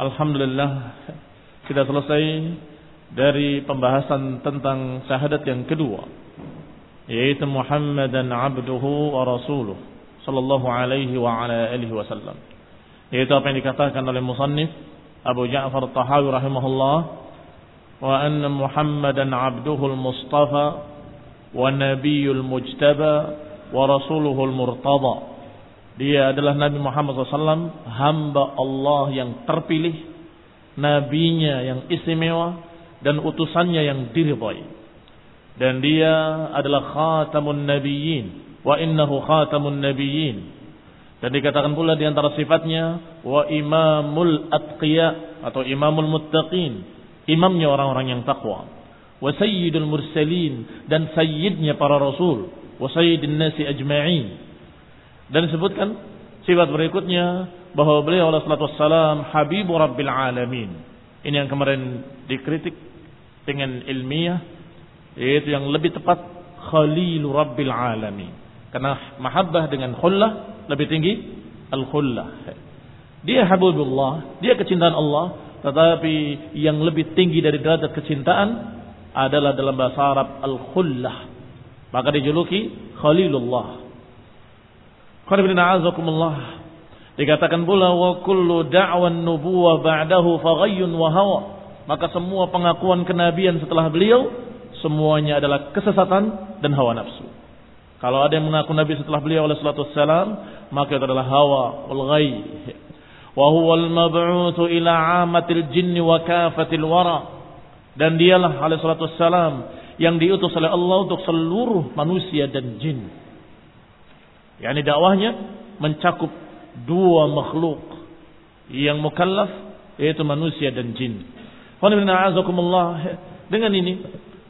Alhamdulillah kita selesai dari pembahasan tentang syahadat yang kedua yaitu Muhammadan abduhu wa rasuluh sallallahu alaihi wa ala alihi wasallam. Yaitu apa yang dikatakan oleh musannif Abu Ja'far Tahawi rahimahullah wa anna Muhammadan abduhu al-mustafa wa nabiyul mujtaba wa rasuluhul murtada dia adalah Nabi Muhammad SAW, hamba Allah yang terpilih, nabinya yang istimewa, dan utusannya yang diridhai. Dan dia adalah khatamun nabiyyin, wa innahu khatamun nabiyyin. Dan dikatakan pula di antara sifatnya, wa imamul atqiya, atau imamul muttaqin, imamnya orang-orang yang takwa. Wa sayyidul mursalin, dan sayyidnya para rasul, wa sayyidin nasi ajma'in dan disebutkan sifat berikutnya bahwa beliau Allah salatu wassalam habibu rabbil alamin. Ini yang kemarin dikritik dengan ilmiah yaitu yang lebih tepat khalilu rabbil alamin. Karena mahabbah dengan khullah lebih tinggi al-khullah. Dia habibullah, dia kecintaan Allah, tetapi yang lebih tinggi dari derajat kecintaan adalah dalam bahasa Arab al-khullah. Maka dijuluki khalilullah. Dikatakan pula wa kullu da'wan nubuwah ba'dahu faghayyun wa hawa. Maka semua pengakuan kenabian setelah beliau semuanya adalah kesesatan dan hawa nafsu. Kalau ada yang mengaku nabi setelah beliau oleh salatu wassalam, maka itu adalah hawa wal ghai. Wa huwa al-mab'utsu ila 'amatil jinni wa kafatil wara. Dan dialah alaihi salatu wassalam yang diutus oleh Allah untuk seluruh manusia dan jin yakni dakwahnya mencakup dua makhluk yang mukallaf yaitu manusia dan jin. Dengan ini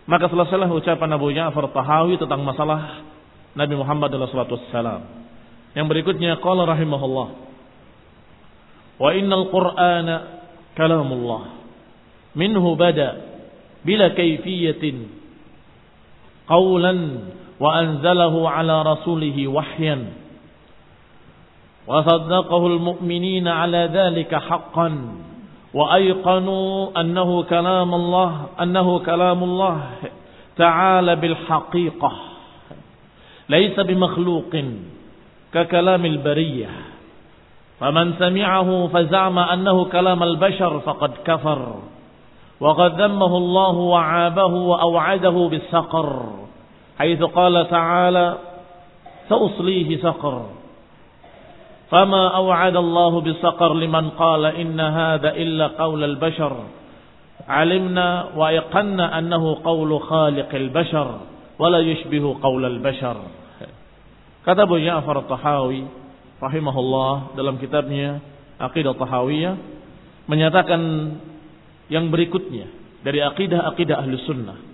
maka selesailah ucapan Abu Ja'far Tahawi tentang masalah Nabi Muhammad SAW. Yang berikutnya qala rahimahullah wa innal qur'ana kalamullah minhu bada bila kayfiyatin qawlan وأنزله على رسوله وحيا. وصدقه المؤمنين على ذلك حقا. وأيقنوا أنه كلام الله أنه كلام الله تعالى بالحقيقة. ليس بمخلوق ككلام البرية. فمن سمعه فزعم أنه كلام البشر فقد كفر. وقد ذمه الله وعابه وأوعده بالسقر. Haitsu ta'ala sa'uslihi saqar. Fama aw'ada Allah bisaqar liman inna hadha illa qaulal bashar. Alimna wa yaqanna annahu qaulu khaliqil bashar wa la yushbihu qaulal bashar. Kata Abu Ja'far Tahawi rahimahullah dalam kitabnya Aqidah Tahawiyah menyatakan yang berikutnya dari akidah-akidah ahli sunnah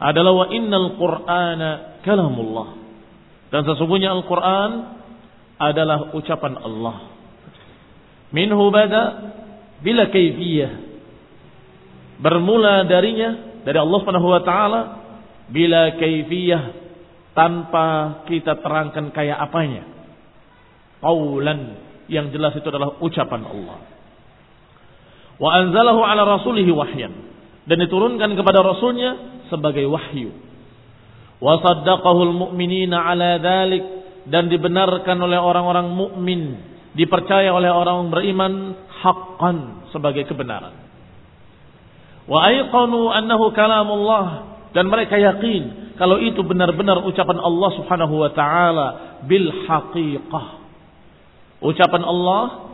adalah wa innal qur'ana kalamullah dan sesungguhnya Al-Quran adalah ucapan Allah. Minhu bada bila kaifiyah. Bermula darinya dari Allah Subhanahu wa taala bila kaifiyah tanpa kita terangkan kayak apanya. Qaulan yang jelas itu adalah ucapan Allah. Wa anzalahu ala rasulihi wahyan dan diturunkan kepada rasulnya sebagai wahyu. Wa al-mu'minina ala dzalik dan dibenarkan oleh orang-orang mukmin, dipercaya oleh orang beriman haqqan sebagai kebenaran. Wa ayqanu annahu kalamullah dan mereka yakin kalau itu benar-benar ucapan Allah Subhanahu wa taala bil haqiqah. Ucapan Allah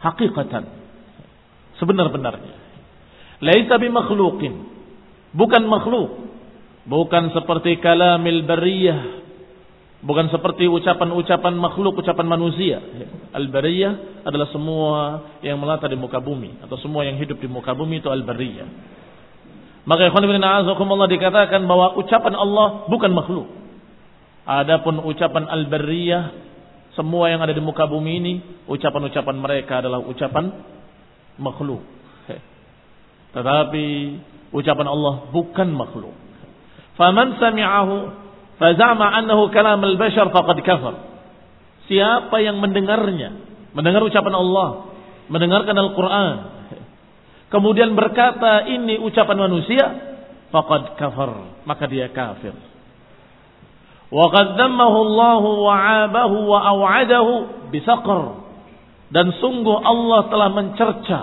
hakikatan sebenar-benarnya. Laisa bimakhluqin. Bukan makhluk. Bukan seperti kalamil bariyah Bukan seperti ucapan-ucapan makhluk, ucapan manusia. Al-bariyah adalah semua yang melata di muka bumi. Atau semua yang hidup di muka bumi itu al-bariyah. Maka ikhwan ibn Allah dikatakan bahwa ucapan Allah bukan makhluk. Adapun ucapan al-bariyah, semua yang ada di muka bumi ini, ucapan-ucapan mereka adalah ucapan makhluk. Tetapi ucapan Allah bukan makhluk. Faman sami'ahu Fazama annahu kalam al-bashar faqad kafar. Siapa yang mendengarnya, mendengar ucapan Allah, mendengarkan Al-Qur'an, kemudian berkata ini ucapan manusia, faqad kafar, maka dia kafir. Wa qad Allah wa 'abahu wa aw'adahu bisaqar. Dan sungguh Allah telah mencerca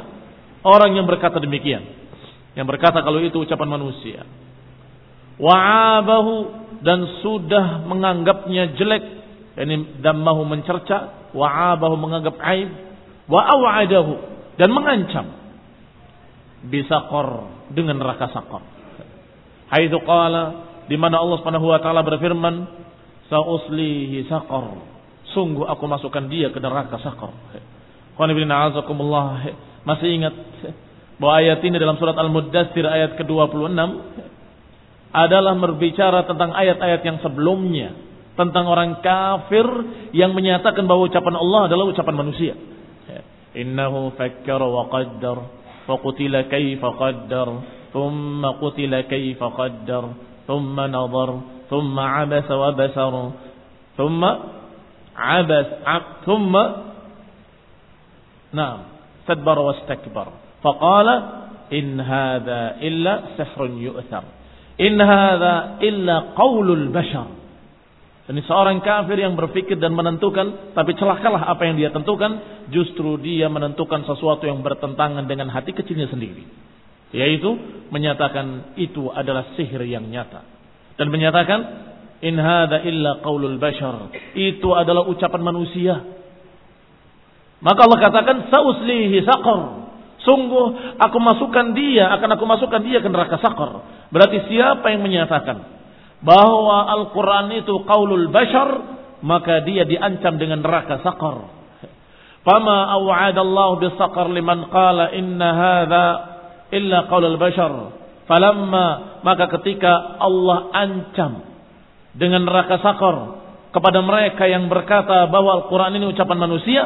orang yang berkata demikian. Yang berkata kalau itu ucapan manusia. Wa'abahu dan sudah menganggapnya jelek. Ini dammahu mencerca wa'abahu menganggap aib wa aw'adahu dan mengancam. Bisaqar dengan neraka saqar. Haitsu qala di mana Allah Subhanahu wa taala berfirman sa'uslihi saqar. Sungguh aku masukkan dia ke neraka saqar. Qul masih ingat bahwa ayat ini dalam surat Al-Muddatsir ayat ke-26 adalah berbicara tentang ayat-ayat yang sebelumnya. Tentang orang kafir yang menyatakan bahwa ucapan Allah adalah ucapan manusia. Innahu fakkara wa qaddar. Fa qutila kaifa qaddar. Thumma qutila kaifa qaddar. Thumma nadhar. Thumma abasa wa basar. Thumma abas thumma Naam. Stadbara wastakbar faqala in hadha illa sihrun yu'thar In hadza illa qaulul bashar. Ini seorang kafir yang berpikir dan menentukan, tapi celakalah apa yang dia tentukan, justru dia menentukan sesuatu yang bertentangan dengan hati kecilnya sendiri. Yaitu menyatakan itu adalah sihir yang nyata. Dan menyatakan, in hadza illa qaulul bashar. Itu adalah ucapan manusia. Maka Allah katakan, sauslihi saqar. Sungguh aku masukkan dia, akan aku masukkan dia ke neraka sakar. Berarti siapa yang menyatakan bahwa Al-Quran itu qaulul bashar, maka dia diancam dengan neraka sakar. Fama aw'adallahu bisaqar liman qala inna hadha illa qaulul bashar. Falamma maka ketika Allah ancam dengan neraka sakar kepada mereka yang berkata bahwa Al-Quran ini ucapan manusia,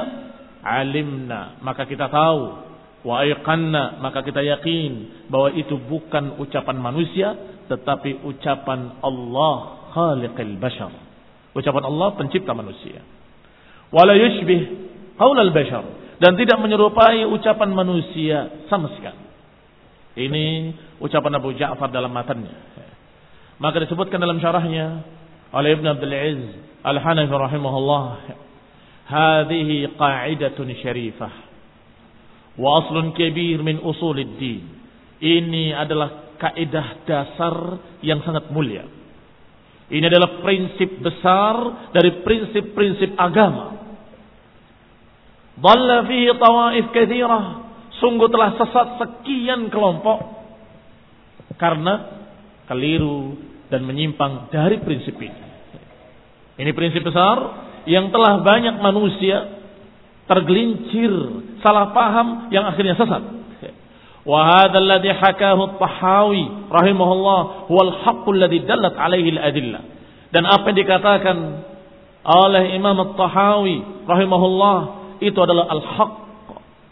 alimna maka kita tahu Wa ayqanna maka kita yakin bahwa itu bukan ucapan manusia tetapi ucapan Allah khaliqil bashar. Ucapan Allah pencipta manusia. Wala yushbih qaulal bashar dan tidak menyerupai ucapan manusia sama sekali. Ini ucapan Abu Ja'far dalam matanya. Maka disebutkan dalam syarahnya oleh Ibn Abdul Aziz Al-Hanafi rahimahullah. Hadhihi qa'idatun syarifah wa aslun kabir min usuliddin. Ini adalah kaidah dasar yang sangat mulia. Ini adalah prinsip besar dari prinsip-prinsip agama. Dhalla fihi tawaif kathirah. Sungguh telah sesat sekian kelompok. Karena keliru dan menyimpang dari prinsip ini. Ini prinsip besar yang telah banyak manusia tergelincir, salah paham yang akhirnya sesat. Wa hadha alladhi hakahu at-Tahawi rahimahullah huwa al-haqqu alladhi dallat alaihi al-adillah. Dan apa yang dikatakan oleh Imam At-Tahawi rahimahullah itu adalah al-haq,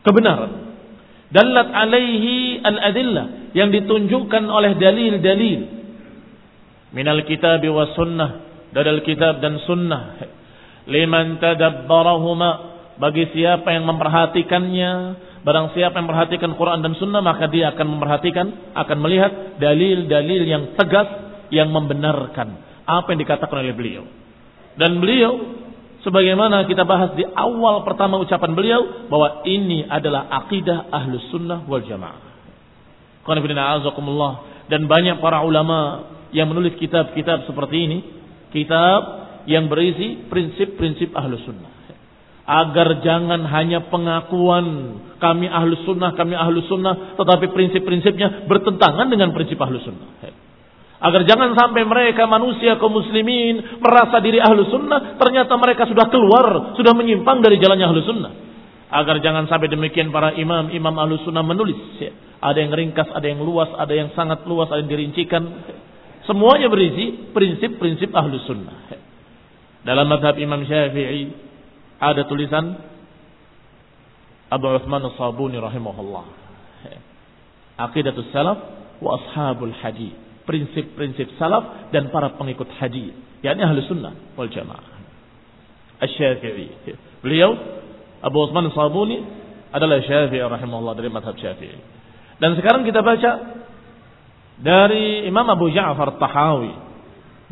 kebenaran. Dallat alaihi al-adillah yang ditunjukkan oleh dalil-dalil minal kitab wa sunnah dari kitab dan sunnah liman tadabbarahuma bagi siapa yang memperhatikannya barang siapa yang memperhatikan Quran dan sunnah maka dia akan memperhatikan akan melihat dalil-dalil yang tegas yang membenarkan apa yang dikatakan oleh beliau dan beliau sebagaimana kita bahas di awal pertama ucapan beliau bahwa ini adalah akidah ahlus sunnah wal jamaah. Dan banyak para ulama yang menulis kitab-kitab seperti ini, kitab yang berisi prinsip-prinsip ahlus sunnah. Agar jangan hanya pengakuan kami ahlus sunnah, kami ahlus sunnah, tetapi prinsip-prinsipnya bertentangan dengan prinsip ahlus sunnah. Agar jangan sampai mereka manusia kaum muslimin merasa diri ahlu sunnah, ternyata mereka sudah keluar, sudah menyimpang dari jalannya ahlu sunnah. Agar jangan sampai demikian para imam, imam ahlu sunnah menulis. Ada yang ringkas, ada yang luas, ada yang sangat luas, ada yang dirincikan. Semuanya berisi prinsip-prinsip ahlu sunnah. Dalam madhab Imam Syafi'i ada tulisan Abu Uthman As-Sabuni rahimahullah. Aqidatus salaf wa ashabul hadith prinsip-prinsip salaf dan para pengikut haji, yakni ahli sunnah wal jamaah. Asy-Syafi'i. Beliau Abu Utsman Sabuni adalah Syafi'i rahimahullah dari mazhab Syafi'i. Dan sekarang kita baca dari Imam Abu Ja'far Tahawi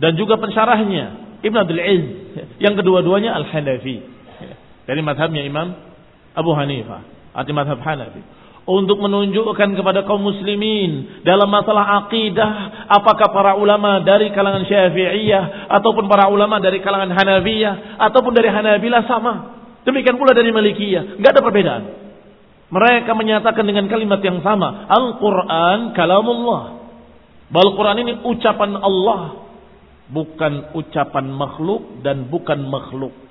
dan juga pensyarahnya Ibn Abdul Aziz yang kedua-duanya Al-Hanafi dari mazhabnya Imam Abu Hanifah, arti mazhab Hanafi. Untuk menunjukkan kepada kaum muslimin dalam masalah akidah apakah para ulama dari kalangan Syafi'iyah ataupun para ulama dari kalangan Hanafiyah ataupun dari Hanabilah sama. Demikian pula dari Malikiyah. Enggak ada perbedaan. Mereka menyatakan dengan kalimat yang sama Al-Qur'an kalamullah. Bahwa Al-Qur'an ini ucapan Allah bukan ucapan makhluk dan bukan makhluk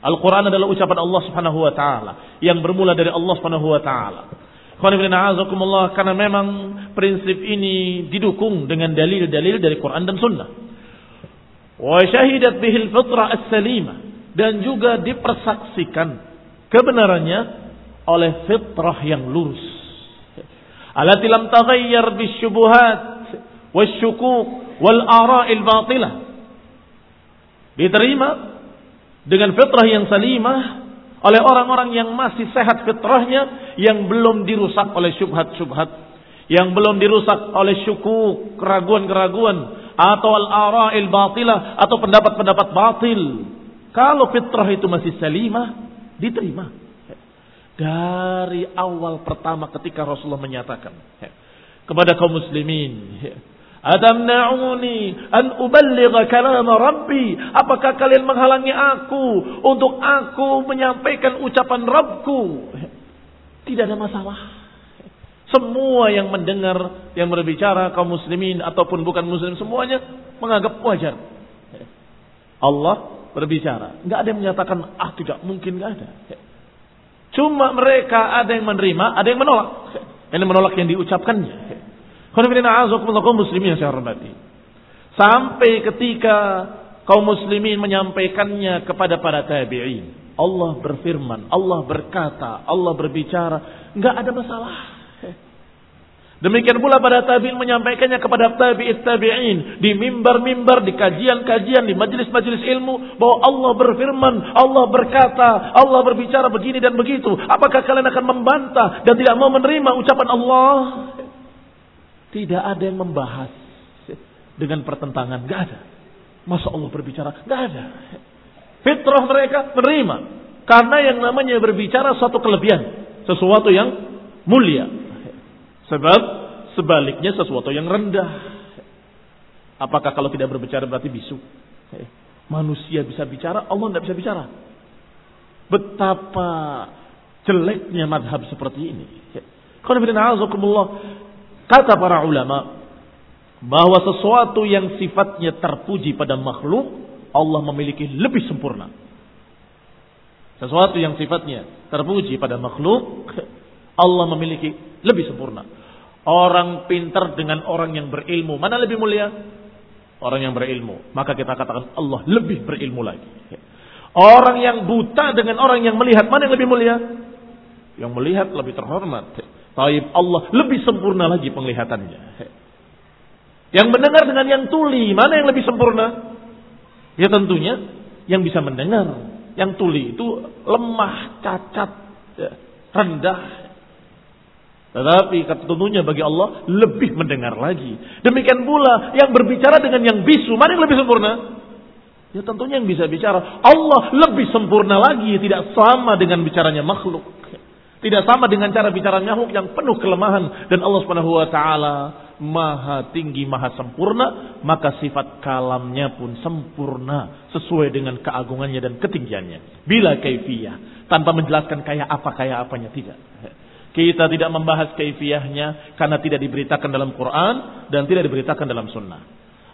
Al-Quran adalah ucapan Allah subhanahu wa ta'ala. Yang bermula dari Allah subhanahu wa ta'ala karena memang prinsip ini didukung dengan dalil-dalil dari Quran dan Sunnah. Wa syahidat bihil fitrah as-salimah dan juga dipersaksikan kebenarannya oleh fitrah yang lurus. Alati lam taghayyar bisyubuhat wasyukuk wal ara'il batilah. Diterima dengan fitrah yang salimah oleh orang-orang yang masih sehat fitrahnya yang belum dirusak oleh syubhat-syubhat yang belum dirusak oleh syuku keraguan-keraguan atau al-ara'il batilah atau pendapat-pendapat batil. Kalau fitrah itu masih salimah diterima. Dari awal pertama ketika Rasulullah menyatakan kepada kaum muslimin Atamna'uni an uballigha kalam Rabbi. Apakah kalian menghalangi aku untuk aku menyampaikan ucapan Rabbku? Tidak ada masalah. Semua yang mendengar, yang berbicara kaum muslimin ataupun bukan muslim semuanya menganggap wajar. Allah berbicara. Enggak ada yang menyatakan ah tidak mungkin enggak ada. Cuma mereka ada yang menerima, ada yang menolak. Yang menolak yang diucapkannya kaum muslimin yang saya hormati. Sampai ketika kaum muslimin menyampaikannya kepada para tabi'in. Allah berfirman, Allah berkata, Allah berbicara. Enggak ada masalah. Demikian pula pada tabi'in menyampaikannya kepada tabi'it tabi'in. Di mimbar-mimbar, di kajian-kajian, di majelis-majelis ilmu. Bahwa Allah berfirman, Allah berkata, Allah berbicara begini dan begitu. Apakah kalian akan membantah dan tidak mau menerima ucapan Allah? Tidak ada yang membahas dengan pertentangan. Gak ada. Masa Allah berbicara? Gak ada. Fitrah mereka menerima. Karena yang namanya berbicara suatu kelebihan. Sesuatu yang mulia. Sebab sebaliknya sesuatu yang rendah. Apakah kalau tidak berbicara berarti bisu? Manusia bisa bicara, Allah tidak bisa bicara. Betapa jeleknya madhab seperti ini. Kata para ulama bahwa sesuatu yang sifatnya terpuji pada makhluk Allah memiliki lebih sempurna. Sesuatu yang sifatnya terpuji pada makhluk Allah memiliki lebih sempurna. Orang pintar dengan orang yang berilmu, mana lebih mulia? Orang yang berilmu. Maka kita katakan Allah lebih berilmu lagi. Orang yang buta dengan orang yang melihat, mana yang lebih mulia? Yang melihat lebih terhormat. Taib Allah lebih sempurna lagi penglihatannya. Yang mendengar dengan yang tuli, mana yang lebih sempurna? Ya tentunya yang bisa mendengar. Yang tuli itu lemah, cacat, ya, rendah, tetapi tentunya bagi Allah lebih mendengar lagi. Demikian pula yang berbicara dengan yang bisu, mana yang lebih sempurna? Ya tentunya yang bisa bicara. Allah lebih sempurna lagi, tidak sama dengan bicaranya makhluk. Tidak sama dengan cara bicara makhluk yang penuh kelemahan dan Allah Subhanahu wa taala maha tinggi, maha sempurna, maka sifat kalamnya pun sempurna sesuai dengan keagungannya dan ketinggiannya. Bila kaifiyah, tanpa menjelaskan kayak apa kayak apanya tidak. Kita tidak membahas kaifiyahnya karena tidak diberitakan dalam Quran dan tidak diberitakan dalam sunnah.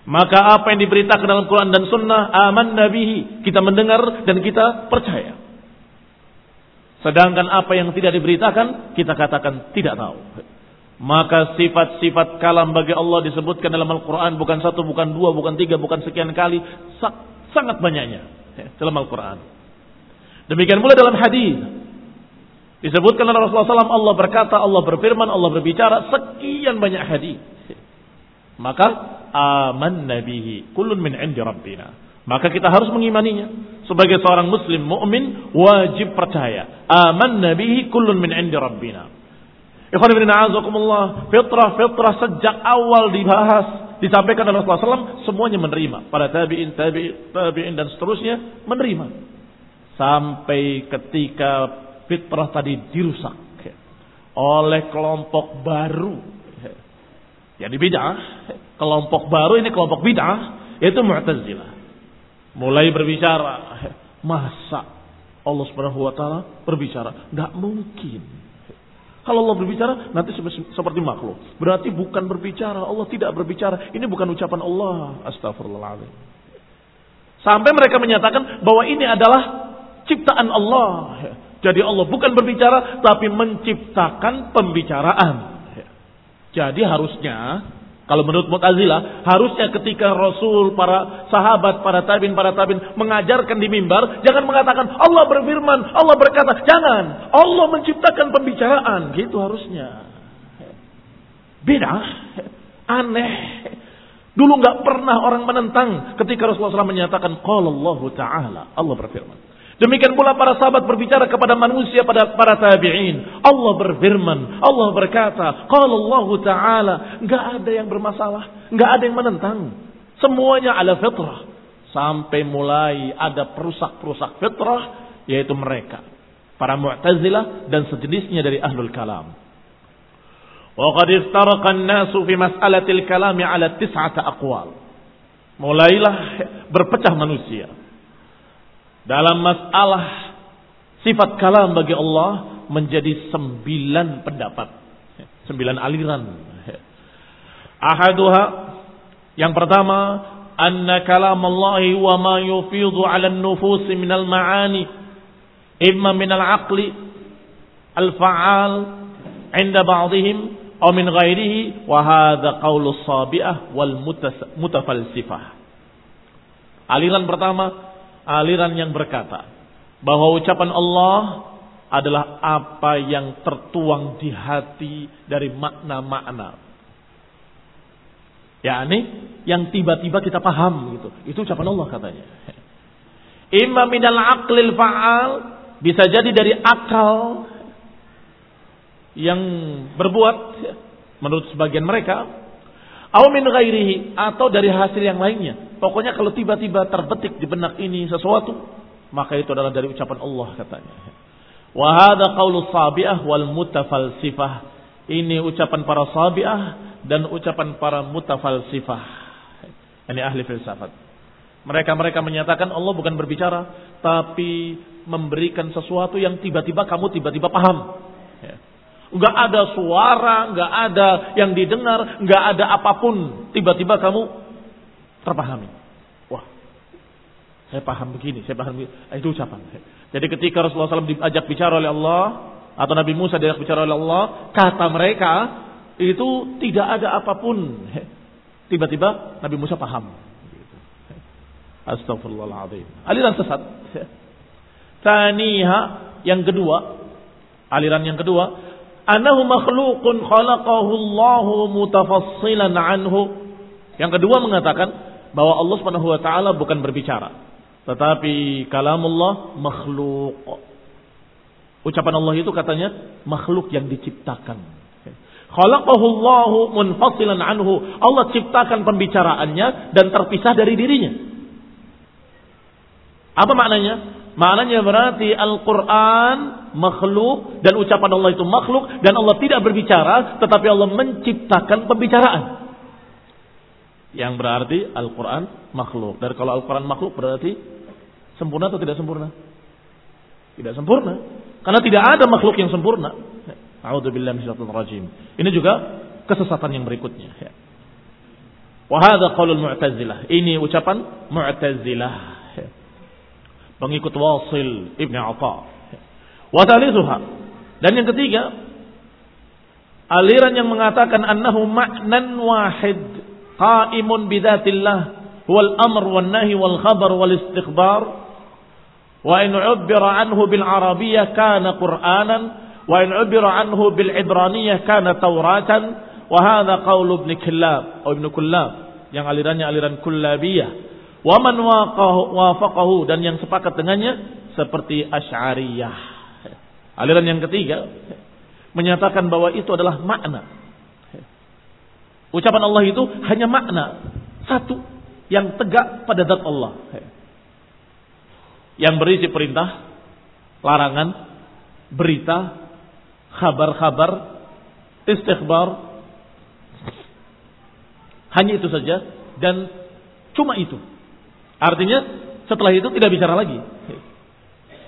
Maka apa yang diberitakan dalam Quran dan sunnah aman nabihi. Kita mendengar dan kita percaya. Sedangkan apa yang tidak diberitakan kita katakan tidak tahu. Maka sifat-sifat kalam bagi Allah disebutkan dalam Al-Quran bukan satu, bukan dua, bukan tiga, bukan sekian kali. Sangat banyaknya dalam Al-Quran. Demikian pula dalam hadis Disebutkan oleh Rasulullah SAW, Allah berkata, Allah berfirman, Allah berbicara, sekian banyak hadis. Maka aman nabihi, kulun min indi rabbina. Maka kita harus mengimaninya. Sebagai seorang muslim mukmin wajib percaya. Aman nabihi kulun min indi rabbina. Ikhwan ibn a'azakumullah, fitrah-fitrah sejak awal dibahas, disampaikan oleh Rasulullah SAW, semuanya menerima. Para tabi'in, tabi'in, tabi'in dan seterusnya menerima. Sampai ketika fitrah tadi dirusak oleh kelompok baru. Jadi bid'ah, kelompok baru ini kelompok bid'ah yaitu Mu'tazilah. Mulai berbicara, masa Allah Subhanahu wa taala berbicara? Enggak mungkin. Kalau Allah berbicara nanti seperti makhluk. Berarti bukan berbicara, Allah tidak berbicara. Ini bukan ucapan Allah. Astagfirullahaladzim. Sampai mereka menyatakan bahwa ini adalah ciptaan Allah. Jadi Allah bukan berbicara tapi menciptakan pembicaraan. Jadi harusnya kalau menurut Mu'tazilah, harusnya ketika Rasul, para sahabat, para tabin, para tabin mengajarkan di mimbar, jangan mengatakan Allah berfirman, Allah berkata, jangan. Allah menciptakan pembicaraan, gitu harusnya. Beda, aneh. Dulu nggak pernah orang menentang ketika Rasulullah SAW menyatakan, Qala Ta'ala, Allah berfirman. Demikian pula para sahabat berbicara kepada manusia pada para tabi'in. Allah berfirman, Allah berkata, qala Allah taala, enggak ada yang bermasalah, enggak ada yang menentang. Semuanya ala fitrah. Sampai mulai ada perusak-perusak fitrah yaitu mereka, para Mu'tazilah dan sejenisnya dari ahlul kalam. Wa qad an-nasu fi mas'alatil kalami ala tis'ata aqwal. Mulailah berpecah manusia dalam masalah sifat kalam bagi Allah menjadi sembilan pendapat. Sembilan aliran. Ahaduha yang pertama anna kalam Allah wa ma yufidu ala nufus min al ma'ani imma min al aqli al fa'al inda ba'dihim atau min. Aliran pertama aliran yang berkata bahwa ucapan Allah adalah apa yang tertuang di hati dari makna-makna. Ya ini yang tiba-tiba kita paham gitu. Itu ucapan Allah katanya. Imam minal aqlil fa'al bisa jadi dari akal yang berbuat menurut sebagian mereka atau min atau dari hasil yang lainnya. Pokoknya kalau tiba-tiba terbetik di benak ini sesuatu, maka itu adalah dari ucapan Allah katanya. Wa hadza qaulu sabiah wal mutafalsifah. Ini ucapan para sabiah dan ucapan para mutafalsifah. Ini ahli filsafat. Mereka-mereka menyatakan Allah bukan berbicara, tapi memberikan sesuatu yang tiba-tiba kamu tiba-tiba paham. Nggak ada suara, nggak ada yang didengar, nggak ada apa pun. Tiba-tiba kamu terpahami. Wah, saya paham begini, saya paham begini. Eh, itu ucapan. Jadi ketika Rasulullah SAW diajak bicara oleh Allah, atau Nabi Musa diajak bicara oleh Allah, kata mereka itu tidak ada apa pun. Tiba-tiba Nabi Musa paham. Astagfirullahaladzim. Aliran sesat. Taniha yang kedua, aliran yang kedua, anahu makhluqun khalaqahu Allahu mutafassilan anhu. Yang kedua mengatakan bahwa Allah Subhanahu wa taala bukan berbicara, tetapi kalamullah makhluk. Ucapan Allah itu katanya makhluk yang diciptakan. Khalaqahu Allahu munfasilan anhu. Allah ciptakan pembicaraannya dan terpisah dari dirinya. Apa maknanya? Maknanya berarti Al-Quran makhluk dan ucapan Allah itu makhluk dan Allah tidak berbicara tetapi Allah menciptakan pembicaraan. Yang berarti Al-Quran makhluk. Dan kalau Al-Quran makhluk berarti sempurna atau tidak sempurna? Tidak sempurna. Karena tidak ada makhluk yang sempurna. A'udzubillah rajim. Ini juga kesesatan yang berikutnya. Wahada qaulul mu'tazilah. Ini ucapan mu'tazilah pengikut Wasil Ibn Atha. Wasalithuha. Dan yang ketiga, aliran yang mengatakan annahu ma'nan wahid qaimun bidatillah wal amr wal nahi wal khabar wal istikhbar wa in ubbira anhu bil arabiyyah kana qur'anan wa in ubbira anhu bil ibraniyah kana tauratan wa hadha qaul ibn kullab atau ibn kullab yang alirannya aliran kullabiyah Waman wafaqahu dan yang sepakat dengannya seperti Asy'ariyah. Aliran yang ketiga menyatakan bahwa itu adalah makna. Ucapan Allah itu hanya makna satu yang tegak pada zat Allah. Yang berisi perintah, larangan, berita, kabar-kabar, istighbar. Hanya itu saja dan cuma itu Artinya setelah itu tidak bicara lagi.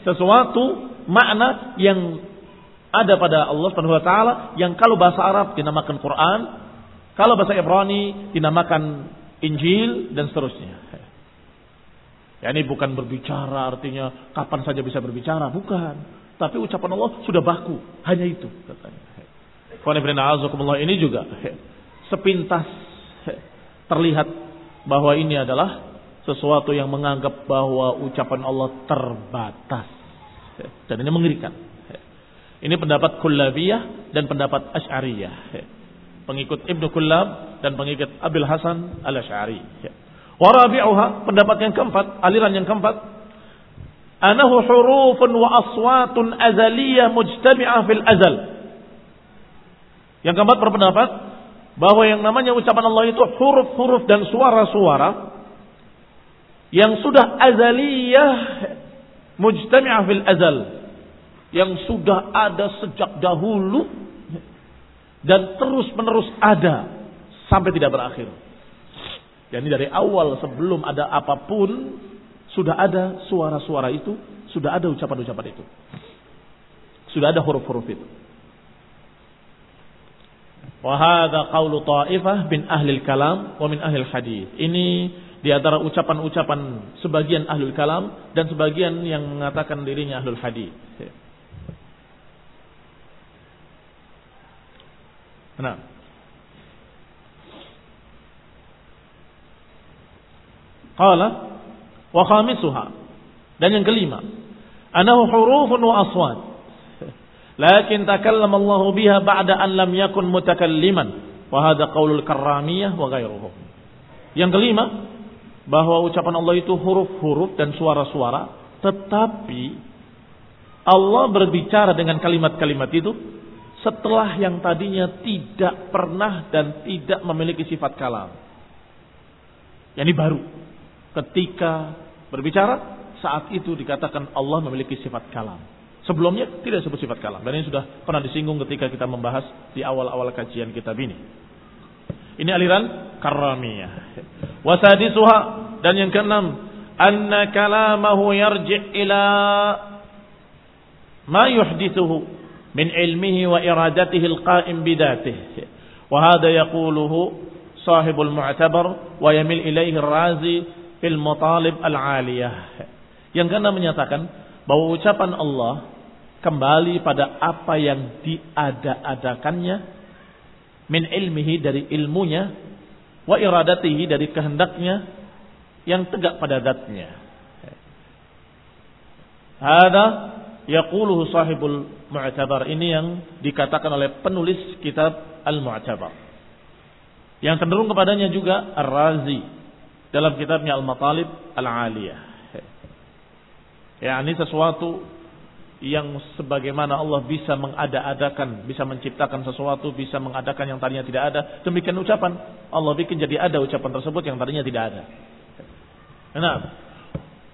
Sesuatu makna yang ada pada Allah Subhanahu wa taala yang kalau bahasa Arab dinamakan Quran, kalau bahasa Ibrani dinamakan Injil dan seterusnya. Ya ini bukan berbicara artinya kapan saja bisa berbicara, bukan. Tapi ucapan Allah sudah baku, hanya itu katanya. ini juga sepintas terlihat bahwa ini adalah sesuatu yang menganggap bahwa ucapan Allah terbatas. Dan ini mengerikan. Ini pendapat Kullabiyah dan pendapat Ash'ariyah. Pengikut Ibnu Kullab dan pengikut Abil Hasan al-Ash'ari. Warabi'uha, pendapat yang keempat, aliran yang keempat. Anahu hurufun wa aswatun azaliyah mujtami'ah fil azal. Yang keempat berpendapat bahwa yang namanya ucapan Allah itu huruf-huruf dan suara-suara yang sudah azaliyah mujtami'ah fil azal yang sudah ada sejak dahulu dan terus menerus ada sampai tidak berakhir. Yani dari awal sebelum ada apa pun sudah ada suara-suara itu, sudah ada ucapan-ucapan itu. Sudah ada huruf-huruf itu. Wahada qawlu ta'ifah bin ahli kalam wa min ahli hadis. Ini di antara ucapan-ucapan sebagian ahlul kalam dan sebagian yang mengatakan dirinya ahlul hadis. Nah. Qala wa khamisuha dan yang kelima anahu hurufun wa aswat lakin Allah biha ba'da an lam yakun mutakalliman wa hadha qaulul karramiyah wa yang kelima bahwa ucapan Allah itu huruf-huruf dan suara-suara, tetapi Allah berbicara dengan kalimat-kalimat itu setelah yang tadinya tidak pernah dan tidak memiliki sifat kalam. Yani baru ketika berbicara saat itu dikatakan Allah memiliki sifat kalam. Sebelumnya tidak disebut sifat kalam. Dan ini sudah pernah disinggung ketika kita membahas di awal-awal kajian kitab ini. Ini aliran karamiyah. Wasadisuha dan yang keenam, anna kalamahu yarji' ila ma yuhdithuhu min ilmihi wa iradatihi al-qa'im bidatihi. Wa hadha yaquluhu sahibul mu'tabar wa yamil ilaihi razi fil mutalib al-aliyah. Yang kena menyatakan bahwa ucapan Allah kembali pada apa yang diada-adakannya min ilmihi dari ilmunya wa iradatihi dari kehendaknya yang tegak pada zatnya. Ada yaquluhu sahibul mu'tabar ini yang dikatakan oleh penulis kitab Al-Mu'tabar. Yang cenderung kepadanya juga Ar-Razi dalam kitabnya Al-Matalib Al-Aliyah. Ya, ini sesuatu yang sebagaimana Allah bisa mengada-adakan, bisa menciptakan sesuatu, bisa mengadakan yang tadinya tidak ada. Demikian ucapan Allah bikin jadi ada ucapan tersebut yang tadinya tidak ada. Nah,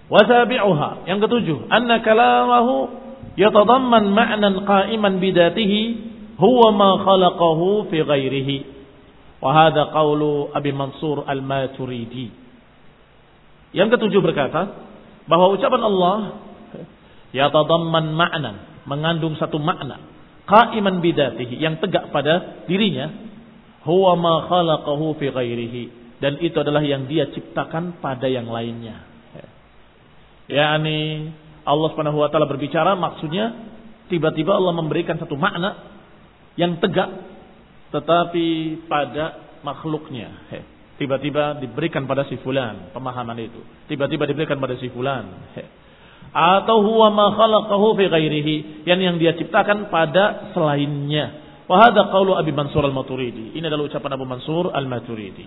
wasabi'uha yang ketujuh, anna kalamahu yatadamman ma'nan qa'iman bidatihi huwa ma khalaqahu fi ghairihi. Wa hadha qawlu Abi Mansur Al-Maturidi. Yang ketujuh berkata bahwa ucapan Allah yatadamman ma'nan, mengandung satu makna, qaiman bidatihi yang tegak pada dirinya, huwa ma khalaqahu fi ghairihi dan itu adalah yang dia ciptakan pada yang lainnya. Yani Allah Subhanahu wa taala berbicara maksudnya tiba-tiba Allah memberikan satu makna yang tegak tetapi pada makhluknya. Tiba-tiba diberikan pada si fulan pemahaman itu. Tiba-tiba diberikan pada si fulan atau huwa ma khalaqahu fi ghairihi yang yang dia ciptakan pada selainnya. Wa hadha qawlu Abi Mansur Al-Maturidi. Ini adalah ucapan Abu Mansur Al-Maturidi.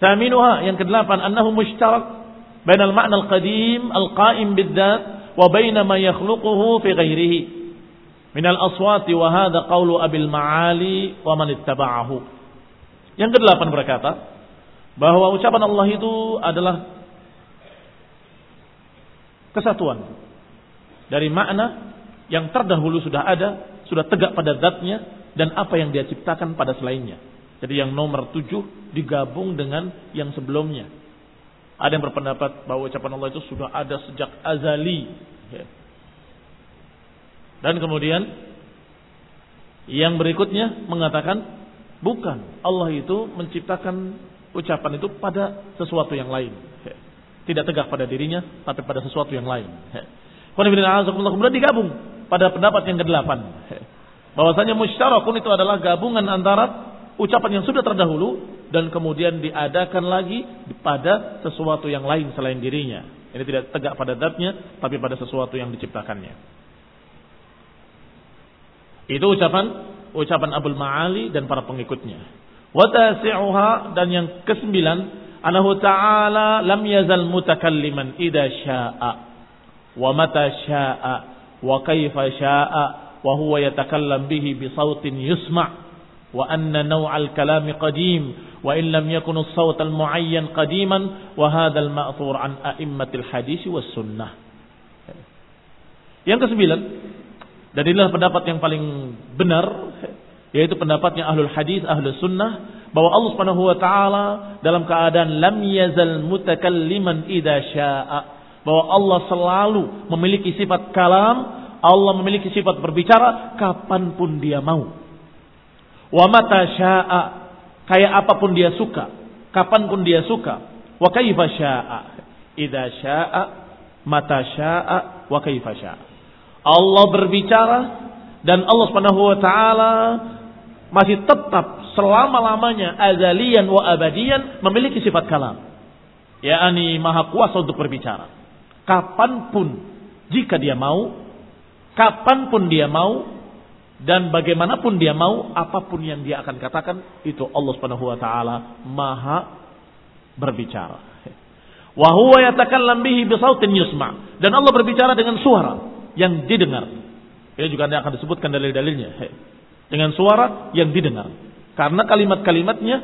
Thaminuha yang kedelapan annahu mushtarak bain al-ma'na al-qadim al-qa'im bid-dzat wa bain ma yakhluquhu fi ghairihi min al-aswati wa hadha qawlu Abil Ma'ali wa man ittaba'ahu. Yang kedelapan berkata bahwa ucapan Allah itu adalah kesatuan dari makna yang terdahulu sudah ada, sudah tegak pada zatnya dan apa yang dia ciptakan pada selainnya. Jadi yang nomor tujuh digabung dengan yang sebelumnya. Ada yang berpendapat bahwa ucapan Allah itu sudah ada sejak azali. Ya. Dan kemudian yang berikutnya mengatakan bukan Allah itu menciptakan ucapan itu pada sesuatu yang lain. Tidak tegak pada dirinya, tapi pada sesuatu yang lain. Kemudian digabung pada pendapat yang kedelapan. Bahwasanya musyarakun itu adalah gabungan antara ucapan yang sudah terdahulu dan kemudian diadakan lagi pada sesuatu yang lain selain dirinya. Ini tidak tegak pada datnya, tapi pada sesuatu yang diciptakannya. Itu ucapan ucapan Abul Ma'ali dan para pengikutnya. Watasi'uha dan yang kesembilan Anahu ta'ala lam yazal mutakalliman idha sya'a. Wa mata sya'a. Wa kaifa sya'a. Wa huwa yatakallam bihi bi sautin yusma' wa anna naw'al kalami qadim. Wa in lam yakun as-sawt al-mu'ayyan qadiman. Wa hadha al-ma'thur an a'immatil hadis was sunnah. Yang kesembilan dan inilah pendapat yang paling benar yaitu pendapatnya ahlul hadis, ahlus sunnah bahwa Allah Subhanahu wa taala dalam keadaan lam yazal mutakalliman idza syaa bahwa Allah selalu memiliki sifat kalam, Allah memiliki sifat berbicara kapan pun dia mau. Wa mata syaa kayak apa pun dia suka, kapan pun dia suka. Wa kaifa syaa idza syaa mata syaa wa kaifa syaa. Allah berbicara dan Allah Subhanahu wa taala masih tetap selama-lamanya azalian wa abadian memiliki sifat kalam. yakni maha kuasa untuk berbicara. Kapan pun jika dia mau, kapan pun dia mau, dan bagaimanapun dia mau, apa pun yang dia akan katakan, itu Allah Subhanahu wa taala maha berbicara. Wa huwa yatakallam bihi bisautin yusma. Dan Allah berbicara dengan suara yang didengar. Ini juga akan disebutkan dalil-dalilnya. Dengan suara yang didengar. Karena kalimat-kalimatnya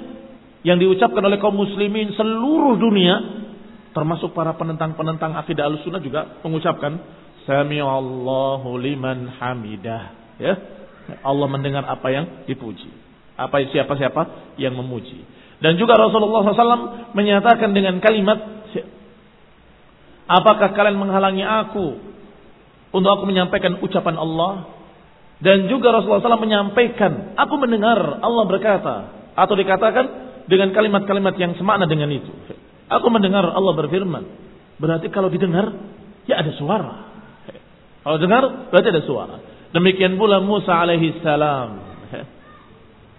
yang diucapkan oleh kaum muslimin seluruh dunia termasuk para penentang-penentang akidah al-sunnah juga mengucapkan Sami'allahu liman hamidah. Ya Allah mendengar apa yang dipuji. Apa siapa-siapa yang memuji. Dan juga Rasulullah SAW menyatakan dengan kalimat apakah kalian menghalangi aku untuk aku menyampaikan ucapan Allah dan juga Rasulullah SAW menyampaikan aku mendengar Allah berkata atau dikatakan dengan kalimat-kalimat yang semakna dengan itu. Aku mendengar Allah berfirman. Berarti kalau didengar ya ada suara. Kalau dengar berarti ada suara. Demikian pula Musa alaihi salam.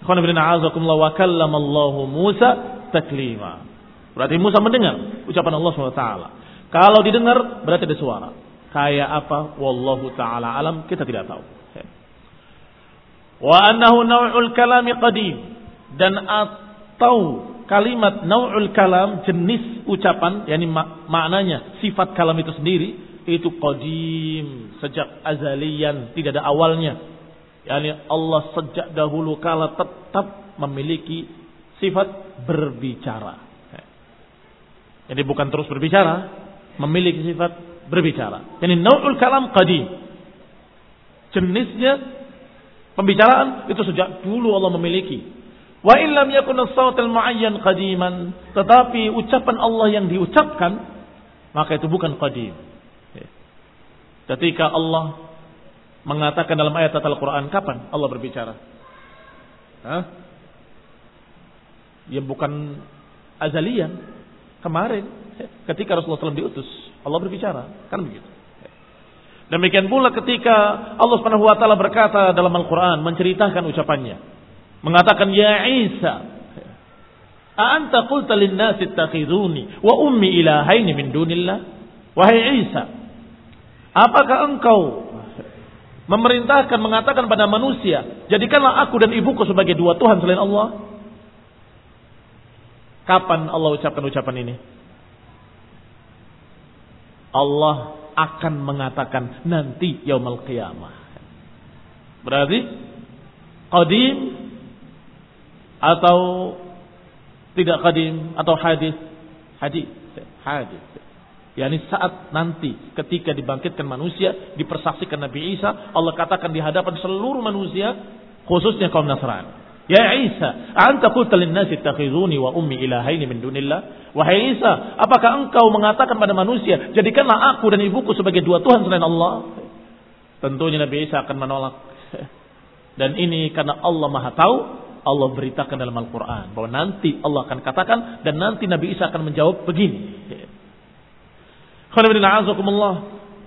wa kallamallahu Musa taklima. Berarti Musa mendengar ucapan Allah SWT. Kalau didengar berarti ada suara. Kayak apa? Wallahu ta'ala alam kita tidak tahu. Wa annahu naw'ul kalami qadim. Dan atau kalimat naw'ul kalam jenis ucapan yakni mak maknanya sifat kalam itu sendiri itu qadim sejak azalian tidak ada awalnya. Yakni Allah sejak dahulu kala tetap memiliki sifat berbicara. Jadi bukan terus berbicara memiliki sifat berbicara. Yakni nau'ul kalam qadim. Jenisnya pembicaraan itu sejak dulu Allah memiliki wa illam yakun as-sawt al-muayyan qadiman tetapi ucapan Allah yang diucapkan maka itu bukan qadim Ketika Allah mengatakan dalam ayat Al-Quran, kapan Allah berbicara? Hah? Ya bukan azalian. Kemarin, ketika Rasulullah SAW diutus, Allah berbicara. Kan begitu. Demikian pula ketika Allah Subhanahu wa taala berkata dalam Al-Qur'an menceritakan ucapannya. Mengatakan ya Isa, "A anta qulta lin-nasi ittakhiduni wa ummi ilahaini min dunillah?" Wahai Isa, Apakah engkau memerintahkan mengatakan pada manusia, jadikanlah aku dan ibuku sebagai dua Tuhan selain Allah? Kapan Allah ucapkan ucapan ini? Allah akan mengatakan nanti yaumul qiyamah. Berarti qadim atau tidak qadim atau hadis? Hadis. Hadis yakni saat nanti ketika dibangkitkan manusia dipersaksikan Nabi Isa Allah katakan di hadapan seluruh manusia khususnya kaum Nasrani Ya Isa, anta qulta lin-nasi ittakhizuni wa ummi ilahaini min dunillah? Wahai Isa, apakah engkau mengatakan pada manusia, jadikanlah aku dan ibuku sebagai dua Tuhan selain Allah? Tentunya Nabi Isa akan menolak. Dan ini karena Allah Maha tahu, Allah beritakan dalam Al-Quran. Bahwa nanti Allah akan katakan, dan nanti Nabi Isa akan menjawab begini.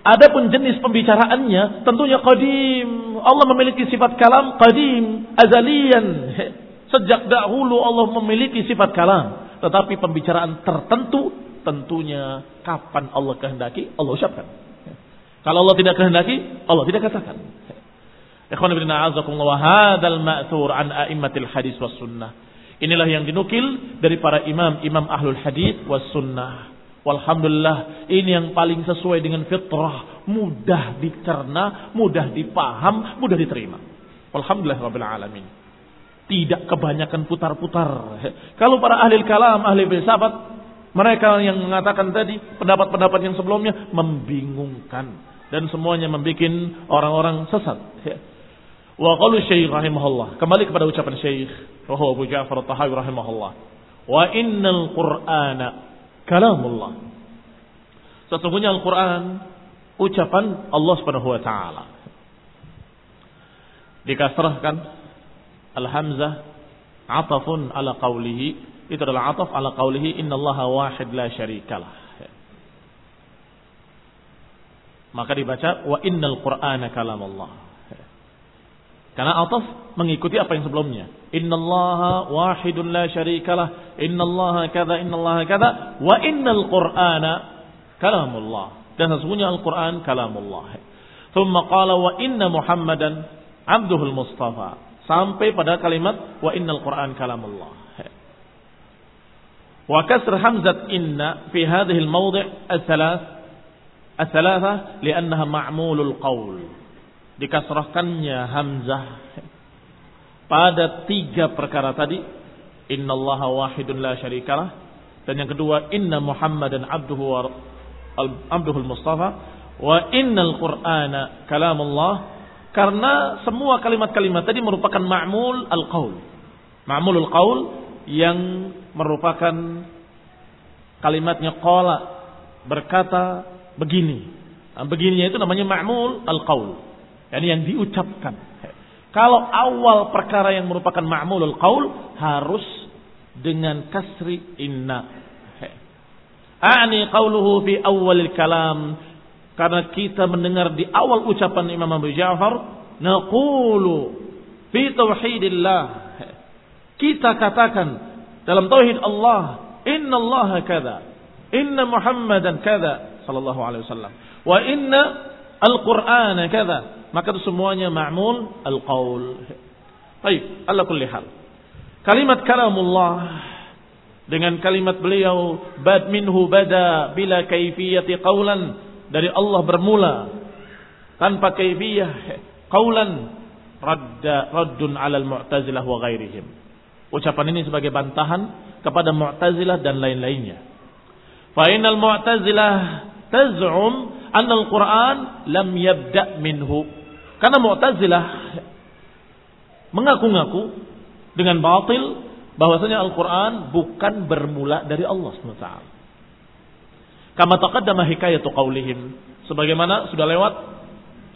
Adapun jenis pembicaraannya tentunya qadim. Allah memiliki sifat kalam qadim, azalian. Sejak dahulu Allah memiliki sifat kalam. Tetapi pembicaraan tertentu tentunya kapan Allah kehendaki Allah ucapkan. Kalau Allah tidak kehendaki Allah tidak katakan. Ikhwan ibn a'azakumullah wa hadzal ma'thur an a'immatil hadis was sunnah. Inilah yang dinukil dari para imam-imam ahlul hadis was sunnah. Walhamdulillah ini yang paling sesuai dengan fitrah. Mudah dicerna, mudah dipaham, mudah diterima. Walhamdulillah Rabbil Alamin. Tidak kebanyakan putar-putar. Kalau para ahli kalam, ahli filsafat, mereka yang mengatakan tadi, pendapat-pendapat yang sebelumnya membingungkan. Dan semuanya membuat orang-orang sesat. Wa qalu syekh rahimahullah. Kembali kepada ucapan syekh. Rahu Abu Ja'far tahawi rahimahullah. Wa innal qur'ana kalamullah. Sesungguhnya Al-Quran ucapan Allah Subhanahu wa taala. Dikasrahkan al-hamzah atafun ala qawlihi itu adalah ataf ala qawlihi innallaha wahid la syarikalah. Maka dibaca wa innal qur'ana kalamullah. Karena ataf mengikuti apa yang sebelumnya. Innallaha wahidun la syarikalah. Innallaha kada, innallaha kada. Wa innal qur'ana kalamullah. Dan sesungguhnya Al-Quran kalamullah. Thumma qala wa inna Muhammadan abduhul mustafa. Sampai pada kalimat wa innal Quran kalamullah. Wa kasr hamzat inna fi hadhihi al-mawdi' al-thalath al-thalatha li'annaha ma'mulul qawl dikasrahkannya hamzah pada tiga perkara tadi. Innallaha wahidun la syarikalah. Dan yang kedua inna muhammadan abduhu wa abduhul mustafa. Wa innal qur'ana kalamullah. Karena semua kalimat-kalimat tadi merupakan ma'mul al-qaul. Ma'mulul qaul yang merupakan kalimatnya qala berkata begini. Begininya itu namanya ma'mul al-qaul. Yani yang diucapkan. Kalau awal perkara yang merupakan ma'mulul qaul harus dengan kasri inna. A'ni qauluhu fi awalil kalam. Karena kita mendengar di awal ucapan Imam Abu Ja'far. Naqulu fi tauhidillah. Kita katakan dalam tauhid Allah. Inna Allah kada. Inna Muhammadan kada. Sallallahu alaihi wasallam. Wa inna Al-Quran kada. Maka itu semuanya ma'mul al-qaul. Baik, ala kulli hal. Kalimat kalamullah dengan kalimat beliau bad minhu bada bila kaifiyati qaulan dari Allah bermula tanpa kaifiyah qaulan radda raddun 'ala al-mu'tazilah wa ghairihim. Ucapan ini sebagai bantahan kepada Mu'tazilah dan lain-lainnya. Fa innal Mu'tazilah taz'um anna al-Qur'an lam yabda minhu. Karena Mu'tazilah mengaku-ngaku dengan batil bahwasanya Al-Qur'an bukan bermula dari Allah SWT. Kama taqaddama hikayatu qaulihim sebagaimana sudah lewat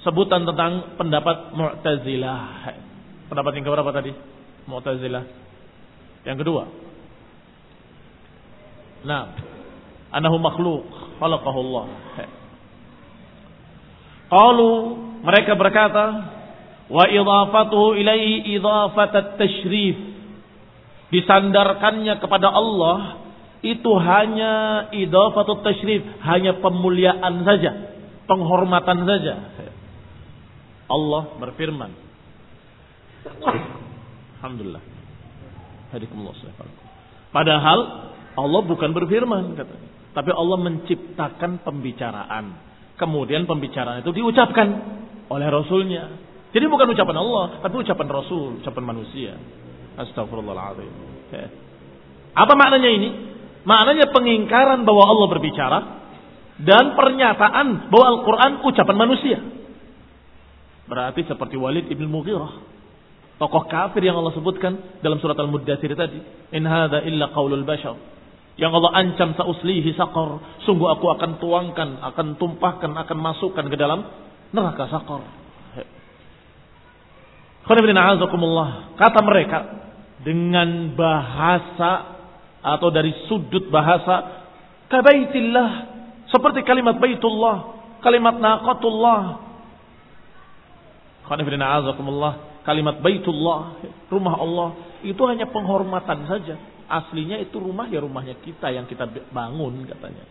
sebutan tentang pendapat Mu'tazilah. Pendapat yang keberapa tadi? Mu'tazilah. Yang kedua. Nah, anahu makhluk, khalaqahu Allah. Qalu mereka berkata wa idafatuhu ilaihi idafat at-tashrif disandarkannya kepada Allah itu hanya idafatut tashrif hanya pemuliaan saja penghormatan saja. Allah berfirman. Alhamdulillah. Hadikumullah Padahal Allah bukan berfirman katanya. Tapi Allah menciptakan pembicaraan. Kemudian pembicaraan itu diucapkan oleh Rasulnya. Jadi bukan ucapan Allah, tapi ucapan Rasul, ucapan manusia. Astagfirullahaladzim. Apa maknanya ini? Maknanya pengingkaran bahwa Allah berbicara dan pernyataan bahwa Al-Quran ucapan manusia. Berarti seperti Walid ibn Mughirah. Tokoh kafir yang Allah sebutkan dalam surat Al-Muddathir tadi. In hadha illa qaulul bashar. Yang Allah ancam sauslihi saqar. Sungguh aku akan tuangkan, akan tumpahkan, akan masukkan ke dalam neraka saqar. Kata mereka dengan bahasa atau dari sudut bahasa kabaitillah seperti kalimat baitullah, kalimat naqatullah. Kalimat baitullah, rumah Allah itu hanya penghormatan saja. Aslinya itu rumah ya rumahnya kita yang kita bangun katanya.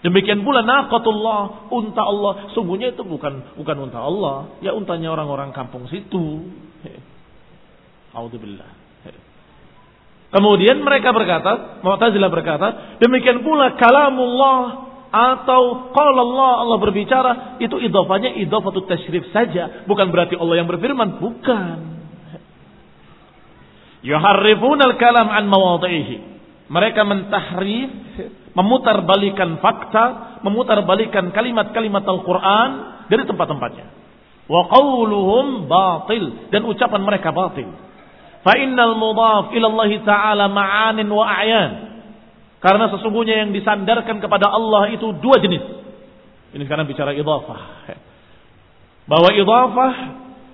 Demikian pula naqatullah, unta Allah. Sungguhnya itu bukan bukan unta Allah, ya untanya orang-orang kampung situ. Alhamdulillah. Kemudian mereka berkata, Mu'tazilah berkata, demikian pula kalamullah atau kalau Allah Allah berbicara itu idofanya idofatut tasyrif saja, bukan berarti Allah yang berfirman, bukan. Yuharrifuna al-kalam an mawadhihi. Mereka mentahrif, memutarbalikan fakta, memutarbalikan kalimat-kalimat Al-Qur'an dari tempat-tempatnya. Wa qawluhum batil dan ucapan mereka batil. Fa innal mudhaf ila Allah taala ma'anin wa a'yan. Karena sesungguhnya yang disandarkan kepada Allah itu dua jenis. Ini sekarang bicara idhafah. Bahwa idhafah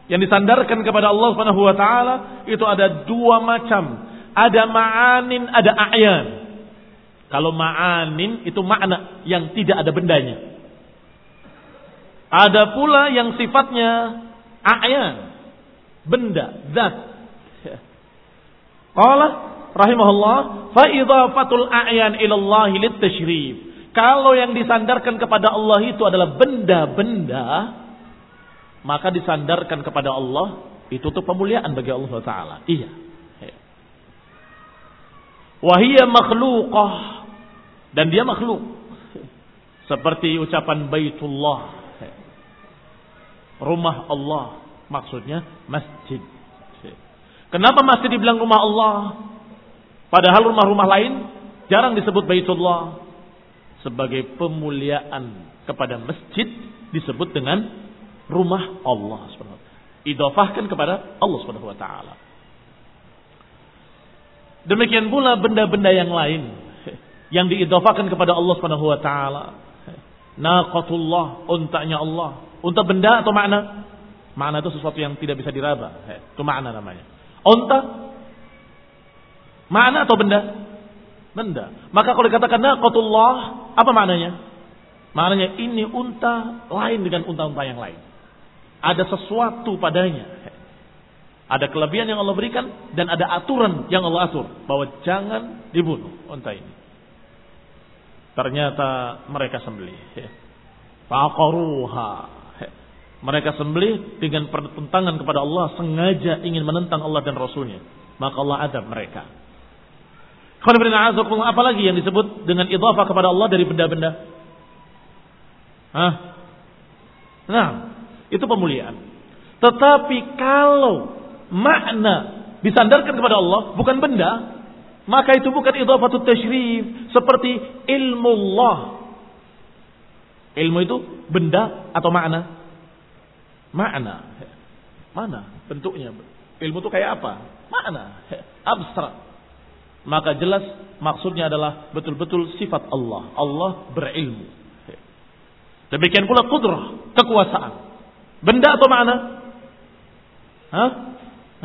yang disandarkan kepada Allah Subhanahu wa taala itu ada dua macam. Ada ma'anin, ada a'yan. Kalau ma'anin itu makna yang tidak ada bendanya. Ada pula yang sifatnya a'yan, benda, zat. Allah rahimahullah, fa idhafatul a'yan ila Allah. Kalau yang disandarkan kepada Allah itu adalah benda-benda, maka disandarkan kepada Allah itu untuk pemuliaan bagi Allah Taala. Iya. Wahia makhluqah dan dia makhluk. Seperti ucapan Baitullah. Rumah Allah maksudnya masjid. Kenapa masjid dibilang rumah Allah? Padahal rumah-rumah lain jarang disebut Baitullah sebagai pemuliaan kepada masjid disebut dengan rumah Allah Subhanahu Idofahkan kepada Allah Subhanahu. Demikian pula benda-benda yang lain yang diidofahkan kepada Allah Subhanahu wa taala. Naqatullah, untanya Allah. Unta benda atau makna? Makna itu sesuatu yang tidak bisa diraba. Itu makna namanya. Unta makna atau benda? Benda. Maka kalau dikatakan naqatullah, apa maknanya? Maknanya ini unta lain dengan unta-unta yang lain. Ada sesuatu padanya. Ada kelebihan yang Allah berikan dan ada aturan yang Allah atur bahwa jangan dibunuh unta ini. Ternyata mereka sembelih. Faqaruha. Mereka sembelih dengan pertentangan kepada Allah sengaja ingin menentang Allah dan Rasulnya. Maka Allah adab mereka. Apalagi yang disebut dengan idhafah kepada Allah dari benda-benda? Hah? Nah, itu pemuliaan. Tetapi kalau makna disandarkan kepada Allah bukan benda, maka itu bukan idhafatut tasyrif seperti ilmu Allah. Ilmu itu benda atau makna? Makna. Mana bentuknya? Ilmu itu kayak apa? Makna. Abstrak. Maka jelas maksudnya adalah betul-betul sifat Allah. Allah berilmu. Demikian pula kudrah, kekuasaan. Benda atau makna? Hah?